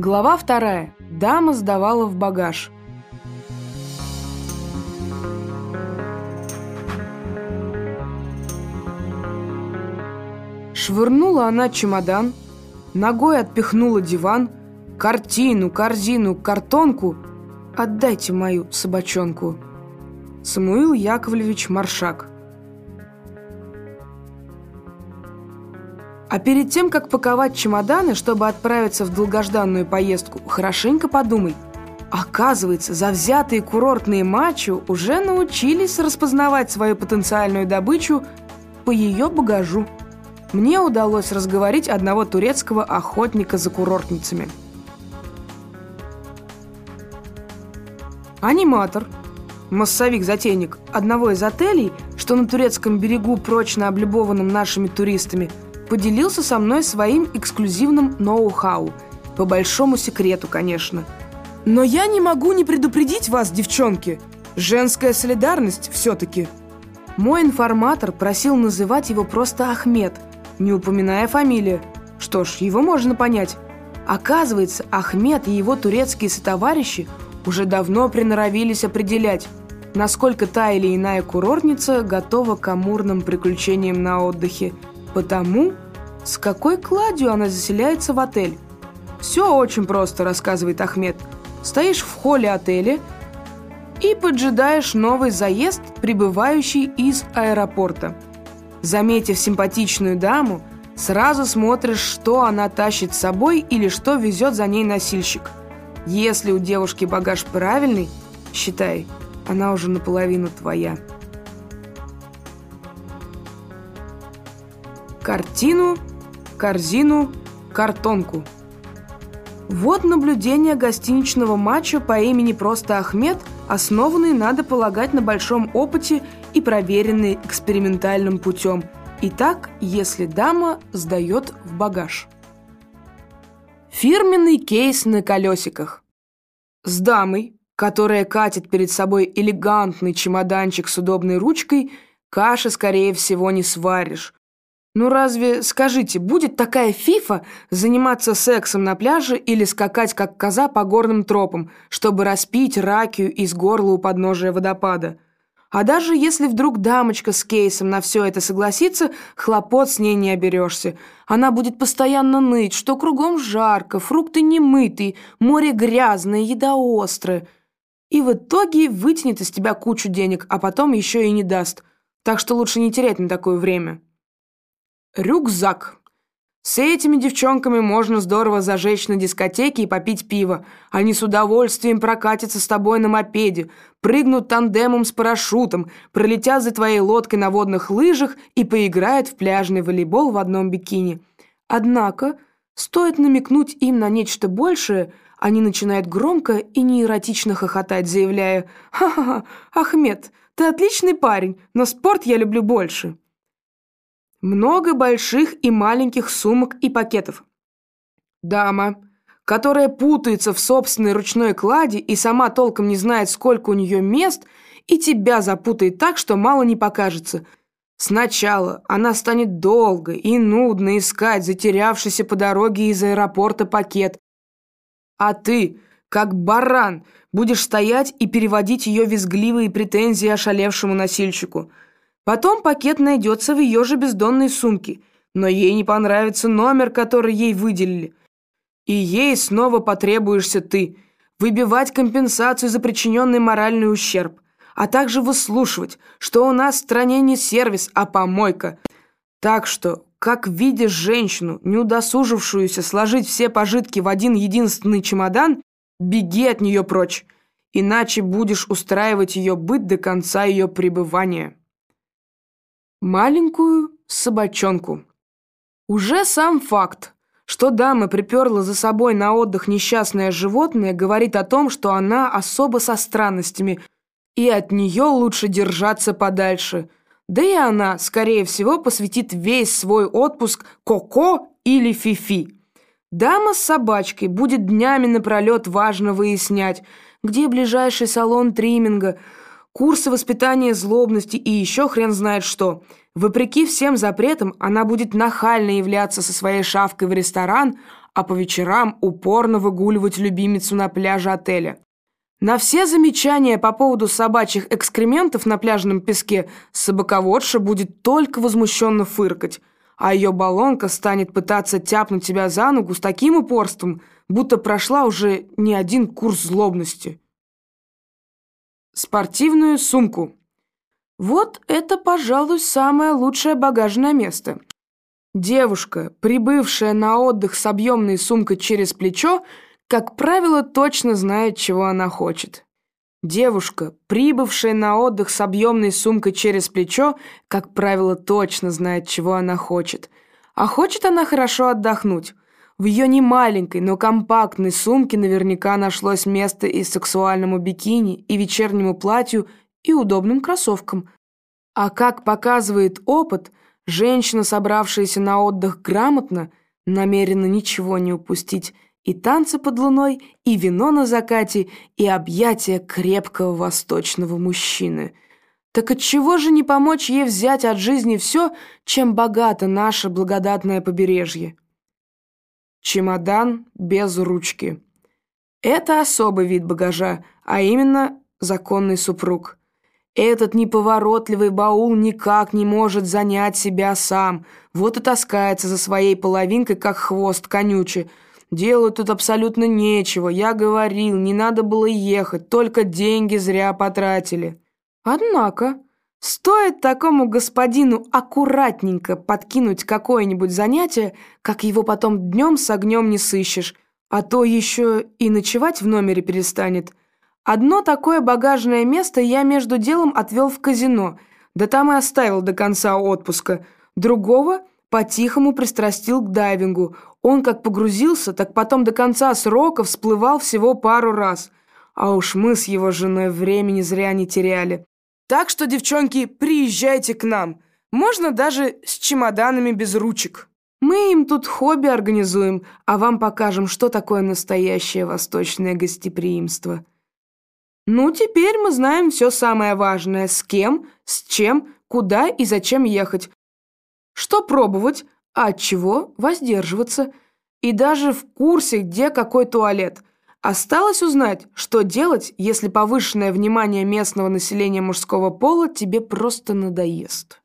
Глава вторая. Дама сдавала в багаж. Швырнула она чемодан, ногой отпихнула диван, картину, корзину, картонку. Отдайте мою собачонку. Самуил Яковлевич Маршак. А перед тем, как паковать чемоданы, чтобы отправиться в долгожданную поездку, хорошенько подумай. Оказывается, завзятые курортные мачо уже научились распознавать свою потенциальную добычу по ее багажу. Мне удалось разговорить одного турецкого охотника за курортницами. Аниматор, массовик-затейник одного из отелей, что на турецком берегу, прочно облюбованном нашими туристами – поделился со мной своим эксклюзивным ноу-хау. По большому секрету, конечно. Но я не могу не предупредить вас, девчонки. Женская солидарность все-таки. Мой информатор просил называть его просто Ахмед, не упоминая фамилию. Что ж, его можно понять. Оказывается, Ахмед и его турецкие сотоварищи уже давно приноровились определять, насколько та или иная курортница готова к амурным приключениям на отдыхе – Потому, с какой кладью она заселяется в отель. Все очень просто, рассказывает Ахмед. Стоишь в холле отеля и поджидаешь новый заезд, прибывающий из аэропорта. Заметив симпатичную даму, сразу смотришь, что она тащит с собой или что везет за ней носильщик. Если у девушки багаж правильный, считай, она уже наполовину твоя. Картину, корзину, картонку. Вот наблюдение гостиничного матча по имени просто Ахмед, основанный, надо полагать, на большом опыте и проверенный экспериментальным путем. Итак, если дама сдает в багаж. Фирменный кейс на колесиках. С дамой, которая катит перед собой элегантный чемоданчик с удобной ручкой, каши, скорее всего, не сваришь. Ну разве, скажите, будет такая фифа заниматься сексом на пляже или скакать как коза по горным тропам, чтобы распить ракию из горла у подножия водопада? А даже если вдруг дамочка с кейсом на все это согласится, хлопот с ней не оберешься. Она будет постоянно ныть, что кругом жарко, фрукты немытые, море грязное, еда острая. И в итоге вытянет из тебя кучу денег, а потом еще и не даст. Так что лучше не терять на такое время. Рюкзак. С этими девчонками можно здорово зажечь на дискотеке и попить пиво. Они с удовольствием прокатятся с тобой на мопеде, прыгнут тандемом с парашютом, пролетят за твоей лодкой на водных лыжах и поиграют в пляжный волейбол в одном бикини. Однако, стоит намекнуть им на нечто большее, они начинают громко и неэротично хохотать, заявляя «Ха-ха-ха, Ахмед, ты отличный парень, но спорт я люблю больше». Много больших и маленьких сумок и пакетов. Дама, которая путается в собственной ручной кладе и сама толком не знает, сколько у нее мест, и тебя запутает так, что мало не покажется. Сначала она станет долго и нудно искать затерявшийся по дороге из аэропорта пакет. А ты, как баран, будешь стоять и переводить ее визгливые претензии ошалевшему носильщику – Потом пакет найдется в ее же бездонной сумке, но ей не понравится номер, который ей выделили. И ей снова потребуешься ты, выбивать компенсацию за причиненный моральный ущерб, а также выслушивать, что у нас в стране не сервис, а помойка. Так что, как видишь женщину, не удосужившуюся сложить все пожитки в один единственный чемодан, беги от нее прочь, иначе будешь устраивать ее быт до конца ее пребывания маленькую собачонку. Уже сам факт, что дама приперла за собой на отдых несчастное животное, говорит о том, что она особо со странностями, и от нее лучше держаться подальше. Да и она, скорее всего, посвятит весь свой отпуск Коко или Фифи. Дама с собачкой будет днями напролет важно выяснять, где ближайший салон тримминга – курсы воспитания злобности и еще хрен знает что. Вопреки всем запретам, она будет нахально являться со своей шавкой в ресторан, а по вечерам упорно выгуливать любимицу на пляже отеля. На все замечания по поводу собачьих экскрементов на пляжном песке собаководша будет только возмущенно фыркать, а ее баллонка станет пытаться тяпнуть тебя за ногу с таким упорством, будто прошла уже не один курс злобности. Спортивную сумку. Вот это, пожалуй, самое лучшее багажное место. Девушка, прибывшая на отдых с объемной сумкой через плечо, как правило, точно знает, чего она хочет. Девушка, прибывшая на отдых с объемной сумкой через плечо, как правило, точно знает, чего она хочет. А хочет она хорошо отдохнуть. В ее немаленькой, но компактной сумке наверняка нашлось место и сексуальному бикини, и вечернему платью, и удобным кроссовкам. А как показывает опыт, женщина, собравшаяся на отдых грамотно, намерена ничего не упустить – и танцы под луной, и вино на закате, и объятия крепкого восточного мужчины. Так отчего же не помочь ей взять от жизни все, чем богато наше благодатное побережье? Чемодан без ручки. Это особый вид багажа, а именно законный супруг. Этот неповоротливый баул никак не может занять себя сам, вот и таскается за своей половинкой, как хвост конючий, Делать тут абсолютно нечего. Я говорил, не надо было ехать, только деньги зря потратили. Однако, стоит такому господину аккуратненько подкинуть какое-нибудь занятие, как его потом днем с огнем не сыщешь, а то еще и ночевать в номере перестанет. Одно такое багажное место я между делом отвел в казино, да там и оставил до конца отпуска. Другого по-тихому пристрастил к дайвингу. Он как погрузился, так потом до конца срока всплывал всего пару раз. А уж мы с его женой времени зря не теряли. Так что, девчонки, приезжайте к нам. Можно даже с чемоданами без ручек. Мы им тут хобби организуем, а вам покажем, что такое настоящее восточное гостеприимство. Ну, теперь мы знаем все самое важное. С кем, с чем, куда и зачем ехать. Что пробовать, а от чего воздерживаться. И даже в курсе, где какой туалет. Осталось узнать, что делать, если повышенное внимание местного населения мужского пола тебе просто надоест.